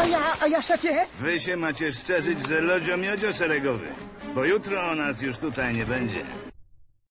A ja, a ja, szefie? Wy się macie szczerzyć, że lodzio miodzio szeregowy. Bo jutro o nas już tutaj nie będzie.